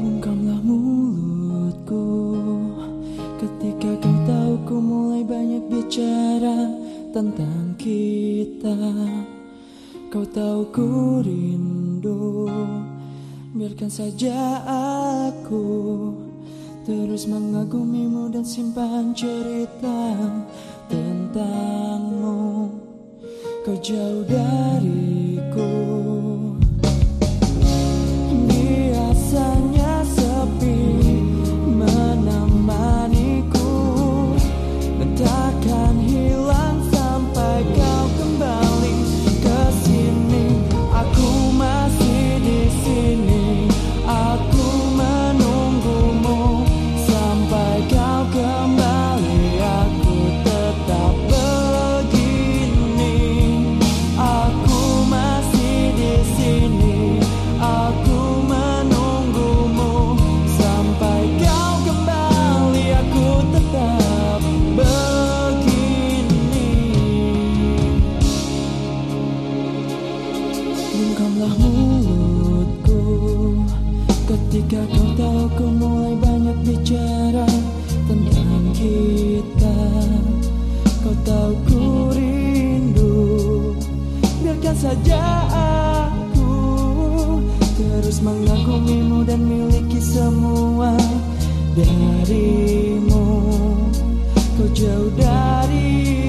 Bungkamlah mulutku. Ketika kau tahu ku mulai banyak bicara tentang kita Kau tahu ku rindu. Biarkan saja aku Terus mengagumimu dan simpan cerita tentangmu. Kau jauh dariku. Ketika kau tahu ku mulai banyak bicara Tentang kita Kau tahu ku rindu. Biarkan saja aku Terus mengagumimu dan miliki semua Darimu. Kau jauh dari